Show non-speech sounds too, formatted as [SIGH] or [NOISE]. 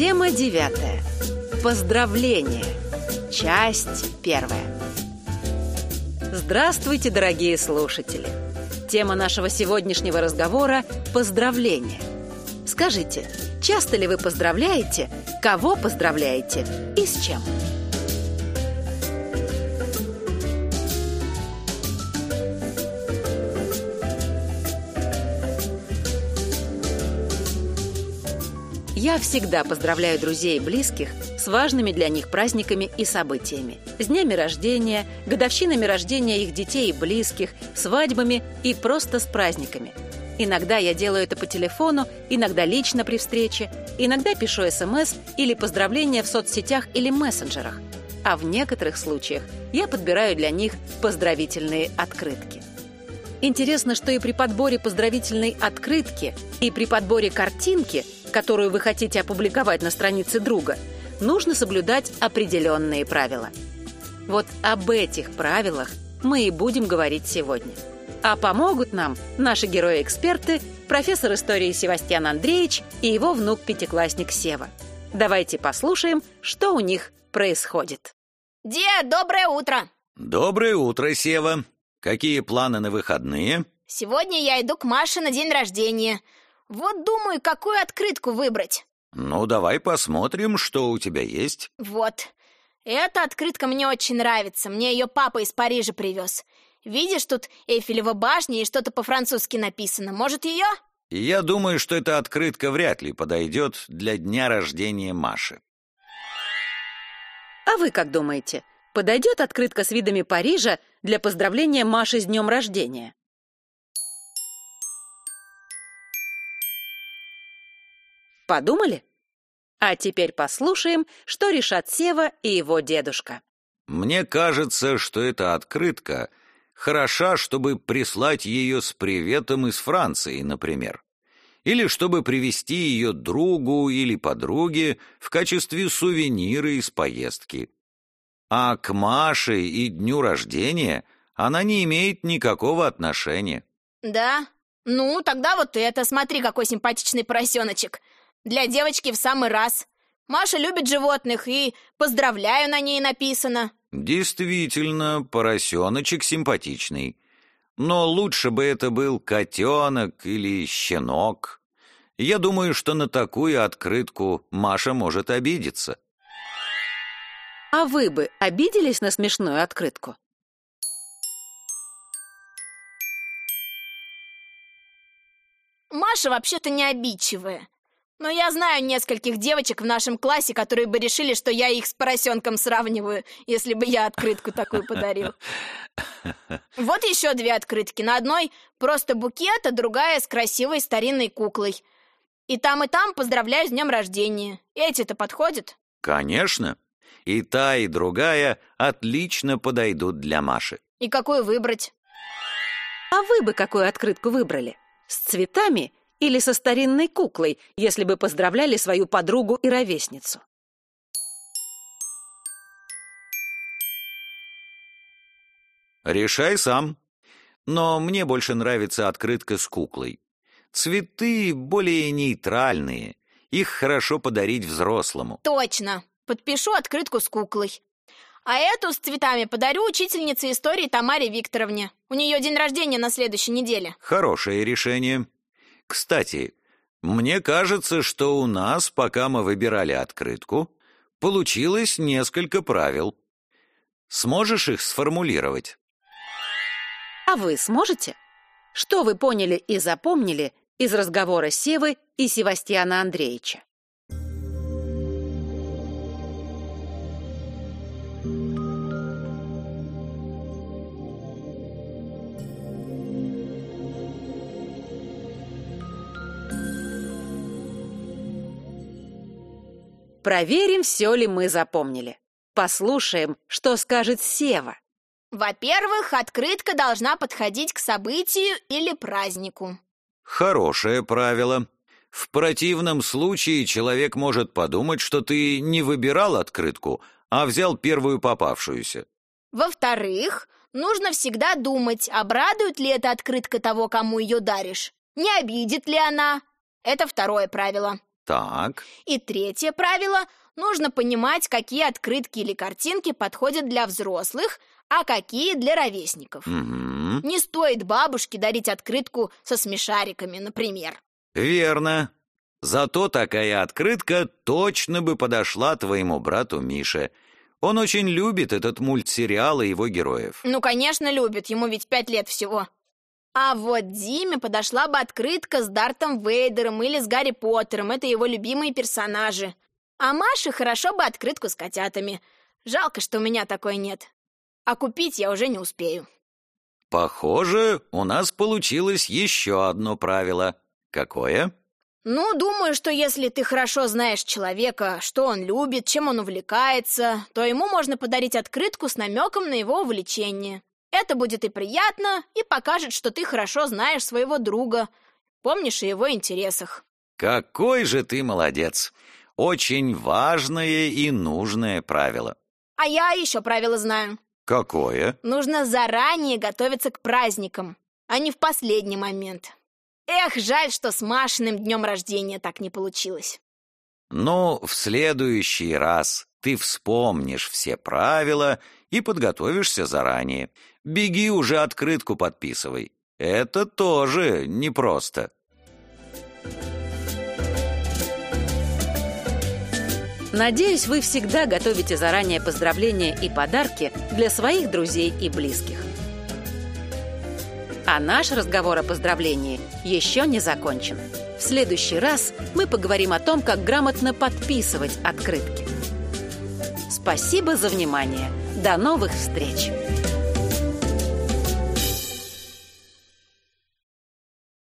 Тема девятая. Поздравление. Часть первая. Здравствуйте, дорогие слушатели! Тема нашего сегодняшнего разговора – поздравление. Скажите, часто ли вы поздравляете, кого поздравляете и с чем? Я всегда поздравляю друзей и близких с важными для них праздниками и событиями. С днями рождения, годовщинами рождения их детей и близких, свадьбами и просто с праздниками. Иногда я делаю это по телефону, иногда лично при встрече, иногда пишу СМС или поздравления в соцсетях или мессенджерах. А в некоторых случаях я подбираю для них поздравительные открытки. Интересно, что и при подборе поздравительной открытки, и при подборе картинки – которую вы хотите опубликовать на странице друга, нужно соблюдать определенные правила. Вот об этих правилах мы и будем говорить сегодня. А помогут нам наши герои-эксперты, профессор истории Севастьян Андреевич и его внук-пятиклассник Сева. Давайте послушаем, что у них происходит. Дед, доброе утро! Доброе утро, Сева. Какие планы на выходные? Сегодня я иду к Маше на день рождения – вот думаю, какую открытку выбрать. Ну, давай посмотрим, что у тебя есть. Вот. Эта открытка мне очень нравится. Мне ее папа из Парижа привез. Видишь, тут Эйфелева башня и что-то по-французски написано. Может, ее? Я думаю, что эта открытка вряд ли подойдет для дня рождения Маши. А вы как думаете, подойдет открытка с видами Парижа для поздравления Маши с днем рождения? Подумали? А теперь послушаем, что решат Сева и его дедушка. Мне кажется, что эта открытка хороша, чтобы прислать ее с приветом из Франции, например. Или чтобы привезти ее другу или подруге в качестве сувенира из поездки. А к Маше и дню рождения она не имеет никакого отношения. Да? Ну, тогда вот это, смотри, какой симпатичный поросеночек. Для девочки в самый раз. Маша любит животных, и «поздравляю» на ней написано. Действительно, поросеночек симпатичный. Но лучше бы это был котенок или щенок. Я думаю, что на такую открытку Маша может обидеться. А вы бы обиделись на смешную открытку? Маша вообще-то не обидчивая. Но я знаю нескольких девочек в нашем классе, которые бы решили, что я их с поросенком сравниваю, если бы я открытку такую подарил. [LAUGHS] Вот еще две открытки. На одной просто букет, а другая с красивой старинной куклой. И там, и там поздравляю с днем рождения. Эти-то подходят? Конечно. И та, и другая отлично подойдут для Маши. И какую выбрать? А вы бы какую открытку выбрали? С цветами или со старинной куклой, если бы поздравляли свою подругу и ровесницу. Решай сам. Но мне больше нравится открытка с куклой. Цветы более нейтральные. Их хорошо подарить взрослому. Точно. Подпишу открытку с куклой. А эту с цветами подарю учительнице истории Тамаре Викторовне. У нее день рождения на следующей неделе. Хорошее решение. Кстати, мне кажется, что у нас, пока мы выбирали открытку, получилось несколько правил. Сможешь их сформулировать? А вы сможете? Что вы поняли и запомнили из разговора Севы и Севастьяна Андреевича? Проверим, все ли мы запомнили. Послушаем, что скажет Сева. Во-первых, открытка должна подходить к событию или празднику. Хорошее правило. В противном случае человек может подумать, что ты не выбирал открытку, а взял первую попавшуюся. Во-вторых, нужно всегда думать, обрадует ли эта открытка того, кому ее даришь. Не обидит ли она? Это второе правило. Так. И третье правило – нужно понимать, какие открытки или картинки подходят для взрослых, а какие для ровесников. Угу. Не стоит бабушке дарить открытку со смешариками, например. Верно. Зато такая открытка точно бы подошла твоему брату Мише. Он очень любит этот мультсериал и его героев. Ну, конечно, любит, ему ведь пять лет всего. А вот Диме подошла бы открытка с Дартом Вейдером или с Гарри Поттером, это его любимые персонажи. А Маше хорошо бы открытку с котятами. Жалко, что у меня такой нет. А купить я уже не успею. Похоже, у нас получилось еще одно правило. Какое? Ну, думаю, что если ты хорошо знаешь человека, что он любит, чем он увлекается, то ему можно подарить открытку с намеком на его увлечение. Это будет и приятно, и покажет, что ты хорошо знаешь своего друга, помнишь о его интересах. Какой же ты молодец! Очень важное и нужное правило. А я еще правило знаю. Какое? Нужно заранее готовиться к праздникам, а не в последний момент. Эх, жаль, что с Машиным днем рождения так не получилось. Ну, в следующий раз ты вспомнишь все правила и подготовишься заранее. Беги уже открытку подписывай. Это тоже непросто. Надеюсь, вы всегда готовите заранее поздравления и подарки для своих друзей и близких. А наш разговор о поздравлении еще не закончен. В следующий раз мы поговорим о том, как грамотно подписывать открытки. Спасибо за внимание. До новых встреч!